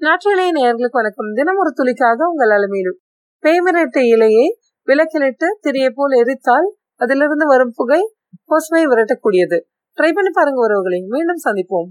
நாட்டிலேயே நேர்களுக்கு வணக்கம். தினம் ஒரு துளிக்காக உங்கள் அலமையிலும். பேமரட்ட இலையை விளக்கிலிட்டு திரியை போல் எரித்தால் அதிலிருந்து வரும் புகை பசுமை விரட்டக்கூடியது. ட்ரை பண்ணி பாருங்க உறவுகளை. மீண்டும் சந்திப்போம்.